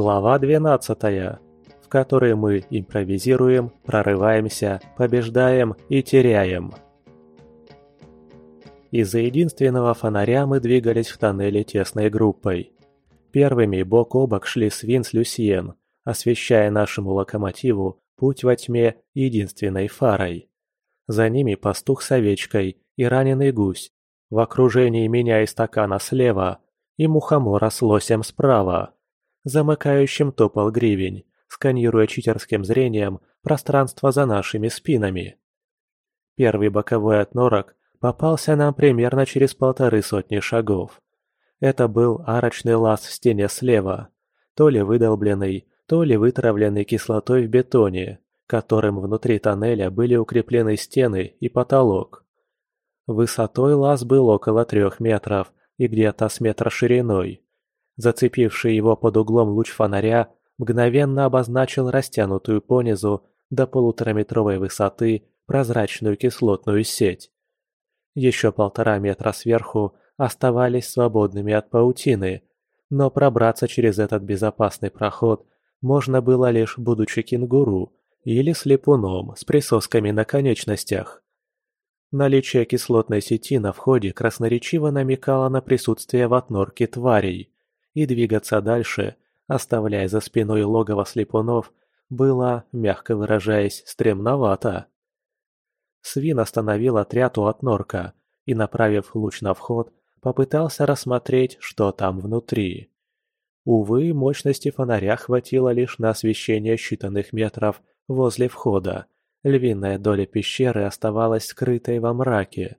Глава 12, в которой мы импровизируем, прорываемся, побеждаем и теряем. Из-за единственного фонаря мы двигались в тоннеле тесной группой. Первыми бок о бок шли Свин с Люсьен, освещая нашему локомотиву путь во тьме единственной фарой. За ними пастух с овечкой и раненый гусь, в окружении меня и стакана слева, и мухомора с лосем справа. Замыкающим топал гривень, сканируя читерским зрением пространство за нашими спинами. Первый боковой отнорок попался нам примерно через полторы сотни шагов. Это был арочный лаз в стене слева, то ли выдолбленный, то ли вытравленный кислотой в бетоне, которым внутри тоннеля были укреплены стены и потолок. Высотой лаз был около трех метров и где-то с метра шириной. Зацепивший его под углом луч фонаря мгновенно обозначил растянутую понизу до полутораметровой высоты прозрачную кислотную сеть. Еще полтора метра сверху оставались свободными от паутины, но пробраться через этот безопасный проход можно было лишь будучи кенгуру или слепуном с присосками на конечностях. Наличие кислотной сети на входе красноречиво намекало на присутствие в отнорке тварей, и двигаться дальше, оставляя за спиной логово слепунов, было, мягко выражаясь, стремновато. Свин остановил отряд у отнорка и, направив луч на вход, попытался рассмотреть, что там внутри. Увы, мощности фонаря хватило лишь на освещение считанных метров возле входа, Львиная доля пещеры оставалась скрытой во мраке.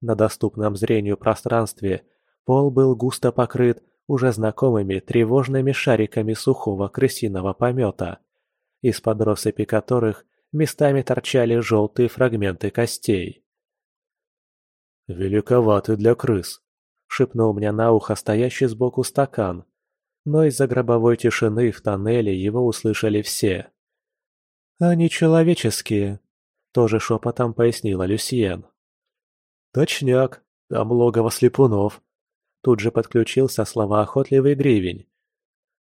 На доступном зрению пространстве пол был густо покрыт уже знакомыми тревожными шариками сухого крысиного помета, из-под россыпи которых местами торчали желтые фрагменты костей. «Великоваты для крыс», — шепнул мне на ухо стоящий сбоку стакан, но из-за гробовой тишины в тоннеле его услышали все. «Они человеческие», — тоже шепотом пояснила Люсьен. «Точняк, там логово слепунов», — тут же подключился слова охотливый гривень.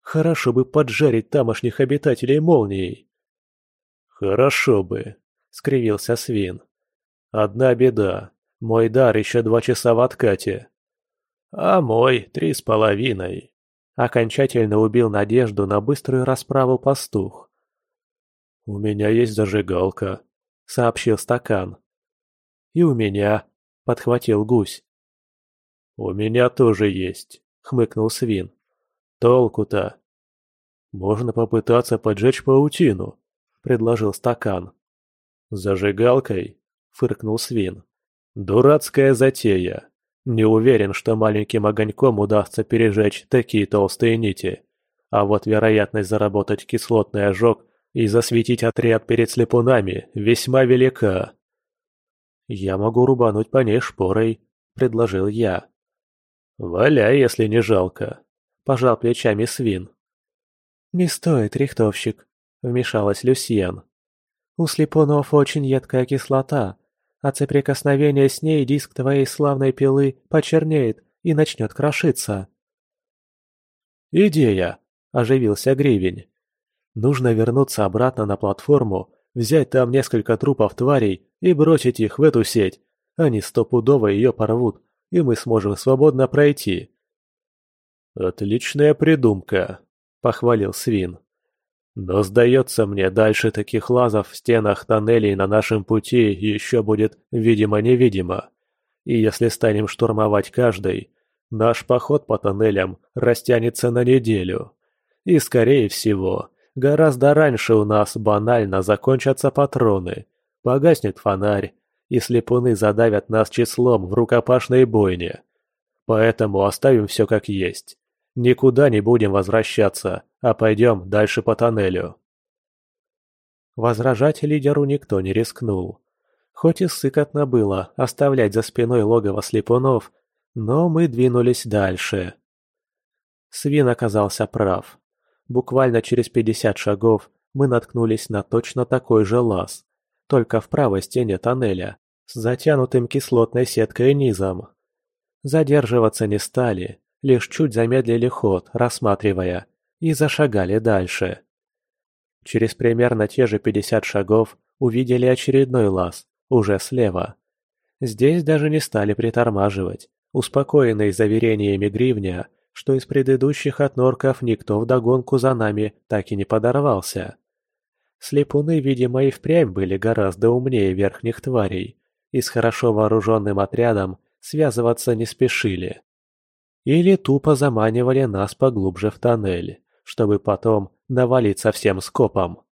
«Хорошо бы поджарить тамошних обитателей молнией». «Хорошо бы», — скривился свин. «Одна беда. Мой дар еще два часа в откате». «А мой три с половиной». Окончательно убил надежду на быструю расправу пастух. «У меня есть зажигалка», — сообщил стакан. «И у меня», — подхватил гусь. «У меня тоже есть», — хмыкнул свин. «Толку-то?» «Можно попытаться поджечь паутину», — предложил стакан. «Зажигалкой?» — фыркнул свин. «Дурацкая затея. Не уверен, что маленьким огоньком удастся пережечь такие толстые нити. А вот вероятность заработать кислотный ожог и засветить отряд перед слепунами весьма велика. «Я могу рубануть по ней шпорой», — предложил я. «Валяй, если не жалко», — пожал плечами свин. «Не стоит, рихтовщик», — вмешалась Люсьен. «У слепунов очень едкая кислота, а соприкосновение с ней диск твоей славной пилы почернеет и начнет крошиться». «Идея!» – оживился Гривень. Нужно вернуться обратно на платформу, взять там несколько трупов тварей и бросить их в эту сеть. Они стопудово ее порвут, и мы сможем свободно пройти. «Отличная придумка», — похвалил Свин. «Но, сдается мне, дальше таких лазов в стенах тоннелей на нашем пути еще будет видимо-невидимо. И если станем штурмовать каждый, наш поход по тоннелям растянется на неделю. И, скорее всего, Гораздо раньше у нас банально закончатся патроны, погаснет фонарь, и слепуны задавят нас числом в рукопашной бойне. Поэтому оставим все как есть. Никуда не будем возвращаться, а пойдем дальше по тоннелю. Возражать лидеру никто не рискнул. Хоть и сыкотно было оставлять за спиной логово слепунов, но мы двинулись дальше. Свин оказался прав. Буквально через 50 шагов мы наткнулись на точно такой же лаз, только в правой стене тоннеля, с затянутым кислотной сеткой низом. Задерживаться не стали, лишь чуть замедлили ход, рассматривая, и зашагали дальше. Через примерно те же 50 шагов увидели очередной лаз, уже слева. Здесь даже не стали притормаживать, успокоенные заверениями гривня, что из предыдущих отнорков никто вдогонку за нами так и не подорвался. Слепуны, видимо, и впрямь были гораздо умнее верхних тварей, и с хорошо вооруженным отрядом связываться не спешили. Или тупо заманивали нас поглубже в тоннель, чтобы потом навалиться всем скопом.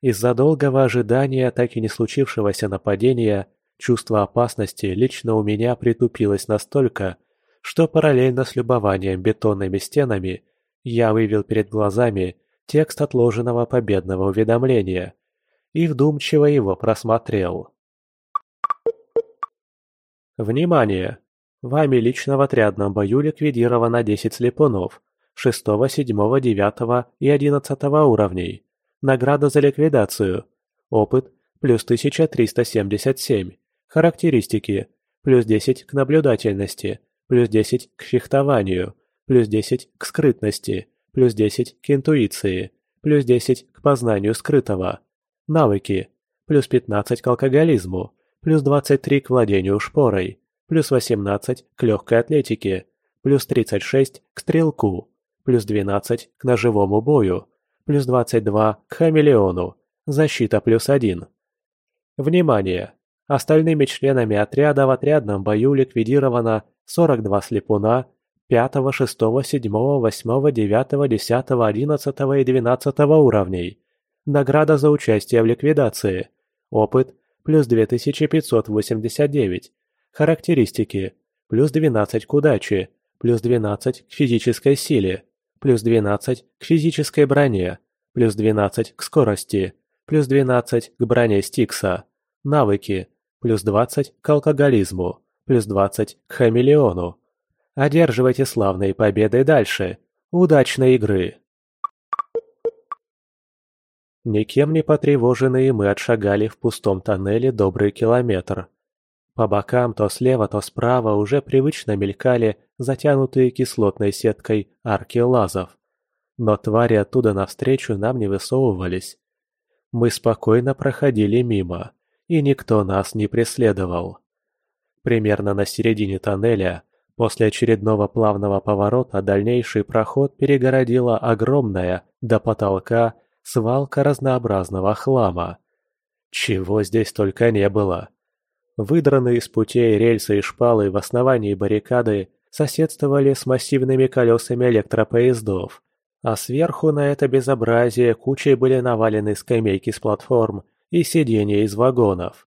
Из-за долгого ожидания так и не случившегося нападения чувство опасности лично у меня притупилось настолько, что параллельно с любованием бетонными стенами я вывел перед глазами текст отложенного победного уведомления и вдумчиво его просмотрел. Внимание! Вами лично в отрядном бою ликвидировано 10 слепунов 6, 7, 9 и 11 уровней. Награда за ликвидацию. Опыт плюс 1377. Характеристики плюс 10 к наблюдательности, плюс 10 к фехтованию, плюс 10 к скрытности, плюс 10 к интуиции, плюс 10 к познанию скрытого. Навыки плюс 15 к алкоголизму, плюс 23 к владению шпорой, плюс 18 к легкой атлетике, плюс 36 к стрелку, плюс 12 к ножевому бою, плюс 22 к хамелеону, защита плюс 1. Внимание! Остальными членами отряда в отрядном бою ликвидировано 42 слепуна 5, 6, 7, 8, 9, 10, 11 и 12 уровней. Награда за участие в ликвидации. Опыт плюс 2589. Характеристики. Плюс 12 к удаче, плюс 12 к физической силе, плюс 12 к физической броне, плюс 12 к скорости, плюс 12 к броне Стикса. Навыки. Плюс 20 к алкоголизму, плюс 20 к хамелеону. Одерживайте славные победы дальше. Удачной игры! Никем не потревоженные мы отшагали в пустом тоннеле добрый километр. По бокам то слева, то справа уже привычно мелькали затянутые кислотной сеткой арки лазов. Но твари оттуда навстречу нам не высовывались. Мы спокойно проходили мимо, и никто нас не преследовал. Примерно на середине тоннеля, после очередного плавного поворота, дальнейший проход перегородила огромная, до потолка, свалка разнообразного хлама. Чего здесь только не было. Выдранные из путей рельсы и шпалы в основании баррикады соседствовали с массивными колесами электропоездов, а сверху на это безобразие кучей были навалены скамейки с платформ и сиденья из вагонов.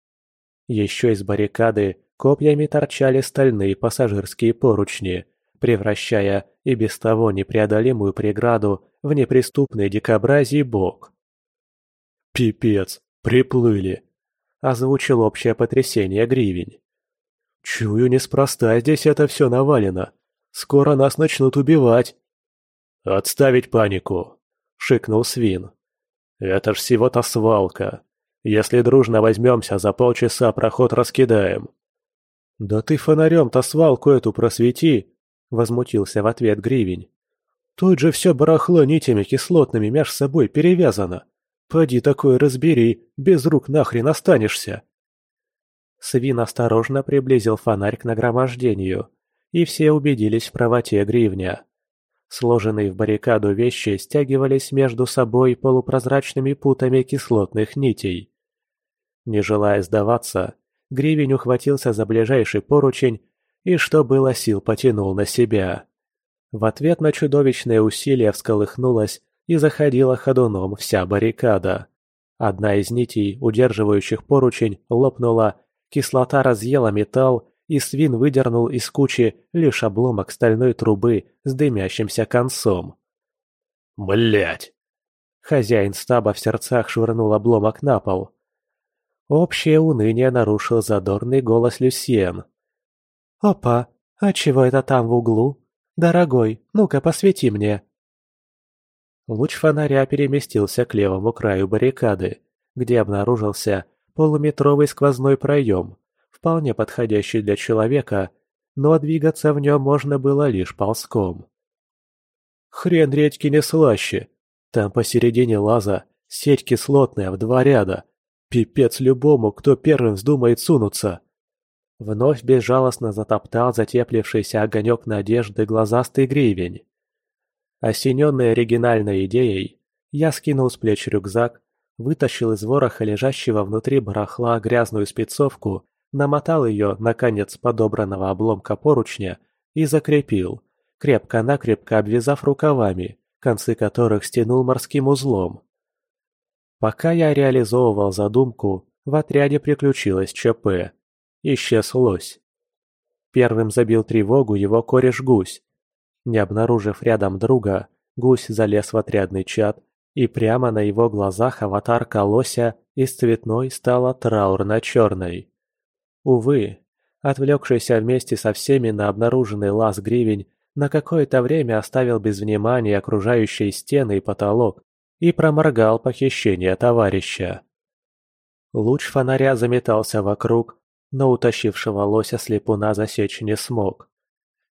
Еще из баррикады копьями торчали стальные пассажирские поручни, превращая и без того непреодолимую преграду в неприступный дикобразий бок. «Пипец, приплыли!» озвучил общее потрясение Гривень. «Чую, неспроста здесь это все навалено. Скоро нас начнут убивать». «Отставить панику!» — шикнул Свин. «Это ж всего-то свалка. Если дружно возьмемся, за полчаса проход раскидаем». «Да ты фонарем-то свалку эту просвети!» — возмутился в ответ Гривень. «Тут же все барахло нитями кислотными меж собой перевязано. Поди такое разбери, без рук нахрен останешься!» Свин осторожно приблизил фонарь к нагромождению, и все убедились в правоте гривня. Сложенные в баррикаду вещи стягивались между собой полупрозрачными путами кислотных нитей. Не желая сдаваться, гривень ухватился за ближайший поручень и, что было сил, потянул на себя. В ответ на чудовищное усилие всколыхнулась и заходила ходуном вся баррикада. Одна из нитей, удерживающих поручень, лопнула, кислота разъела металл, и свин выдернул из кучи лишь обломок стальной трубы с дымящимся концом. Блять! Хозяин стаба в сердцах швырнул обломок на пол. Общее уныние нарушил задорный голос Люсьен. «Опа, а чего это там в углу? Дорогой, ну-ка посвети мне!» Луч фонаря переместился к левому краю баррикады, где обнаружился полуметровый сквозной проем, вполне подходящий для человека, но двигаться в нем можно было лишь ползком. Хрен редьки не слаще. Там посередине лаза сеть кислотная в два ряда. Пипец любому, кто первым вздумает сунуться. Вновь безжалостно затоптал затеплившийся огонек надежды глазастый гривень. Осененный оригинальной идеей, я скинул с плеч рюкзак, вытащил из вороха лежащего внутри барахла грязную спецовку, намотал ее на конец подобранного обломка поручня и закрепил, крепко-накрепко обвязав рукавами, концы которых стянул морским узлом. Пока я реализовывал задумку, в отряде приключилось ЧП. Исчез лось. Первым забил тревогу его кореш-гусь. Не обнаружив рядом друга, гусь залез в отрядный чат, и прямо на его глазах аватарка лося из цветной стала траурно-черной. Увы, отвлекшийся вместе со всеми на обнаруженный лаз гривень на какое-то время оставил без внимания окружающие стены и потолок и проморгал похищение товарища. Луч фонаря заметался вокруг, но утащившего лося слепуна засечь не смог.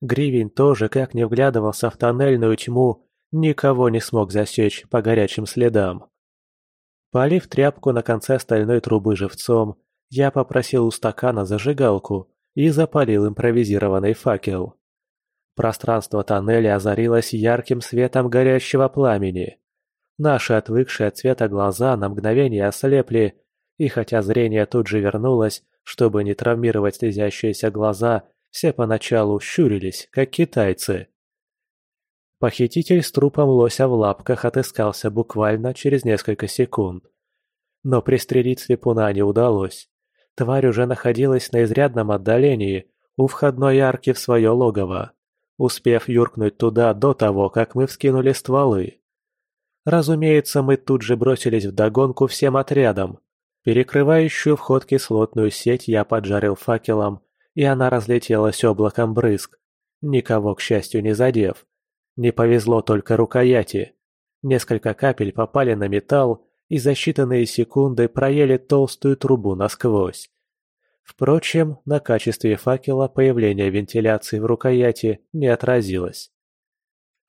Гривень тоже, как не вглядывался в тоннельную тьму, никого не смог засечь по горячим следам. Полив тряпку на конце стальной трубы живцом, я попросил у стакана зажигалку и запалил импровизированный факел. Пространство тоннеля озарилось ярким светом горящего пламени. Наши отвыкшие от цвета глаза на мгновение ослепли, и хотя зрение тут же вернулось, чтобы не травмировать слезящиеся глаза, все поначалу щурились, как китайцы. Похититель с трупом лося в лапках отыскался буквально через несколько секунд. Но пристрелить слепуна не удалось. Тварь уже находилась на изрядном отдалении, у входной арки в свое логово успев юркнуть туда до того, как мы вскинули стволы. Разумеется, мы тут же бросились вдогонку всем отрядом. Перекрывающую вход кислотную сеть я поджарил факелом, и она разлетелась облаком брызг, никого, к счастью, не задев. Не повезло только рукояти. Несколько капель попали на металл и за считанные секунды проели толстую трубу насквозь. Впрочем, на качестве факела появление вентиляции в рукояти не отразилось.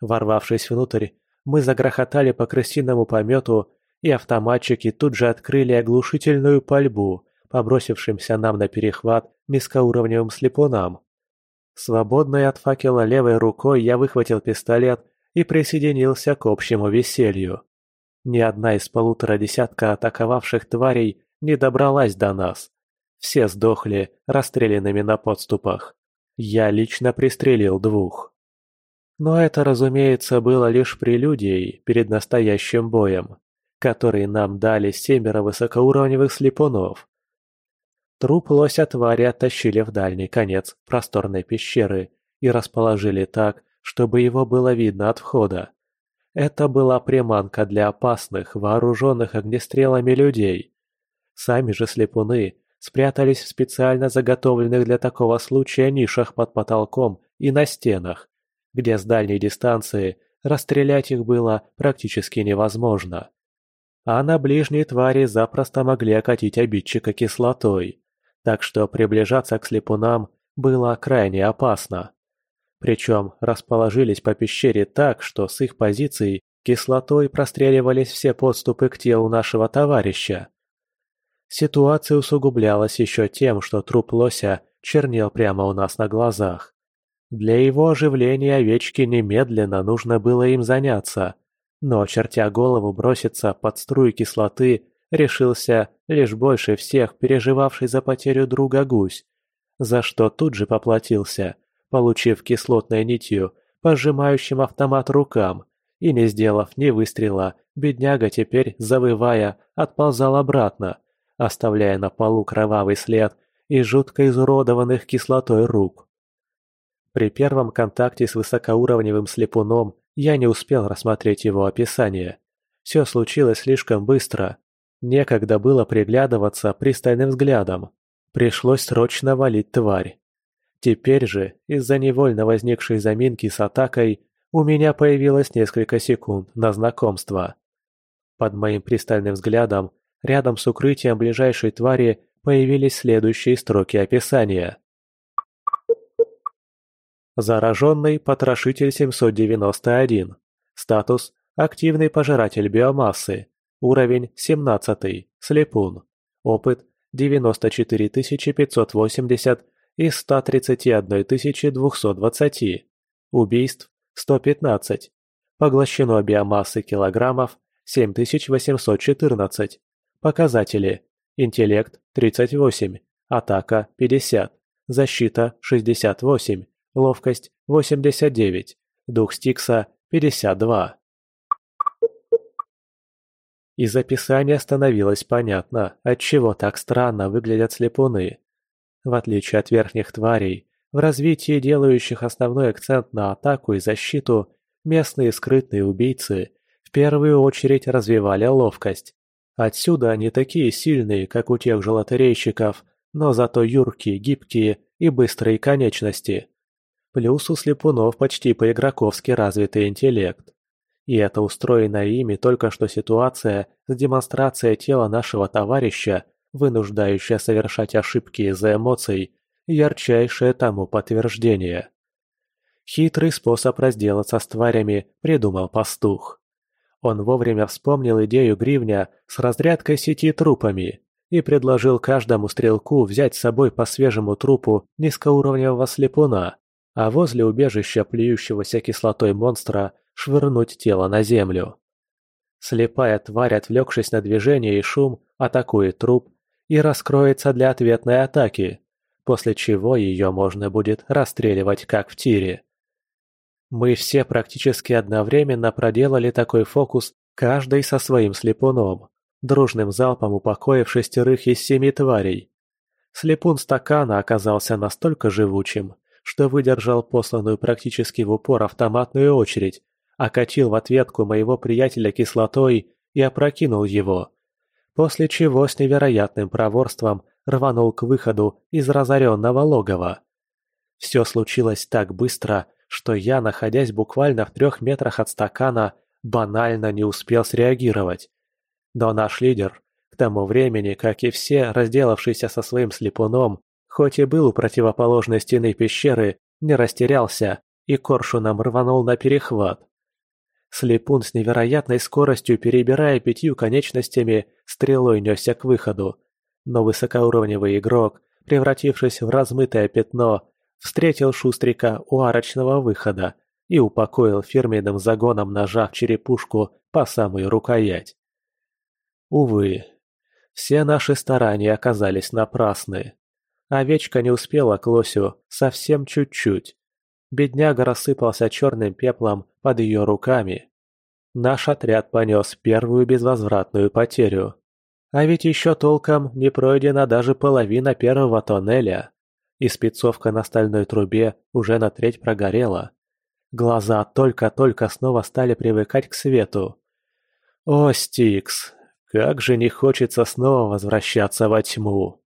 Ворвавшись внутрь, мы загрохотали по крысиному помету, и автоматчики тут же открыли оглушительную пальбу, побросившимся нам на перехват низкоуровневым слепунам. Свободной от факела левой рукой я выхватил пистолет и присоединился к общему веселью. Ни одна из полутора десятка атаковавших тварей не добралась до нас. Все сдохли, расстрелянными на подступах. Я лично пристрелил двух. Но это, разумеется, было лишь прелюдией перед настоящим боем, который нам дали семеро высокоуровневых слепунов. Труп лося твари оттащили в дальний конец просторной пещеры и расположили так, чтобы его было видно от входа. Это была приманка для опасных, вооруженных огнестрелами людей. Сами же слепуны спрятались в специально заготовленных для такого случая нишах под потолком и на стенах, где с дальней дистанции расстрелять их было практически невозможно. А на ближней твари запросто могли окатить обидчика кислотой, так что приближаться к слепунам было крайне опасно. Причем расположились по пещере так, что с их позиций кислотой простреливались все подступы к телу нашего товарища. Ситуация усугублялась еще тем, что труп лося чернел прямо у нас на глазах. Для его оживления овечке немедленно нужно было им заняться, но, чертя голову броситься под струи кислоты, решился лишь больше всех переживавший за потерю друга гусь, за что тут же поплатился, получив кислотной нитью, пожимающим автомат рукам, и не сделав ни выстрела, бедняга теперь, завывая, отползал обратно, оставляя на полу кровавый след и жутко изуродованных кислотой рук. При первом контакте с высокоуровневым слепуном я не успел рассмотреть его описание. Все случилось слишком быстро. Некогда было приглядываться пристальным взглядом. Пришлось срочно валить тварь. Теперь же, из-за невольно возникшей заминки с атакой, у меня появилось несколько секунд на знакомство. Под моим пристальным взглядом Рядом с укрытием ближайшей твари появились следующие строки описания. Зараженный потрошитель 791. Статус – активный пожиратель биомассы. Уровень – 17, слепун. Опыт – 94 580 из 131 220. Убийств – 115. Поглощено биомассы килограммов – 7814. Показатели. Интеллект – 38. Атака – 50. Защита – 68. Ловкость – 89. Дух Стикса – 52. Из описания становилось понятно, отчего так странно выглядят слепуны. В отличие от верхних тварей, в развитии делающих основной акцент на атаку и защиту, местные скрытные убийцы в первую очередь развивали ловкость. Отсюда они такие сильные, как у тех же лотерейщиков, но зато юркие, гибкие и быстрые конечности. Плюс у слепунов почти по-игроковски развитый интеллект. И это устроенная ими только что ситуация с демонстрацией тела нашего товарища, вынуждающая совершать ошибки из-за эмоций, ярчайшее тому подтверждение. Хитрый способ разделаться с тварями придумал пастух. Он вовремя вспомнил идею гривня с разрядкой сети трупами и предложил каждому стрелку взять с собой по свежему трупу низкоуровневого слепуна, а возле убежища плюющегося кислотой монстра швырнуть тело на землю. Слепая тварь, отвлекшись на движение и шум, атакует труп и раскроется для ответной атаки, после чего ее можно будет расстреливать как в тире. Мы все практически одновременно проделали такой фокус, каждый со своим слепуном, дружным залпом упокоив шестерых из семи тварей. Слепун стакана оказался настолько живучим, что выдержал посланную практически в упор автоматную очередь, окатил в ответку моего приятеля кислотой и опрокинул его. После чего с невероятным проворством рванул к выходу из разоренного логова. Все случилось так быстро, что я, находясь буквально в трех метрах от стакана, банально не успел среагировать. Но наш лидер, к тому времени, как и все, разделавшийся со своим слепуном, хоть и был у противоположной стены пещеры, не растерялся и коршуном рванул на перехват. Слепун с невероятной скоростью, перебирая пятью конечностями, стрелой несся к выходу. Но высокоуровневый игрок, превратившись в размытое пятно, встретил Шустрика у арочного выхода и упокоил фирменным загоном ножа в черепушку по самую рукоять. Увы, все наши старания оказались напрасны. Овечка не успела к лосю совсем чуть-чуть. Бедняга рассыпался черным пеплом под ее руками. Наш отряд понес первую безвозвратную потерю. А ведь еще толком не пройдена даже половина первого тоннеля. И спецовка на стальной трубе уже на треть прогорела. Глаза только-только снова стали привыкать к свету. О, Стикс, как же не хочется снова возвращаться во тьму.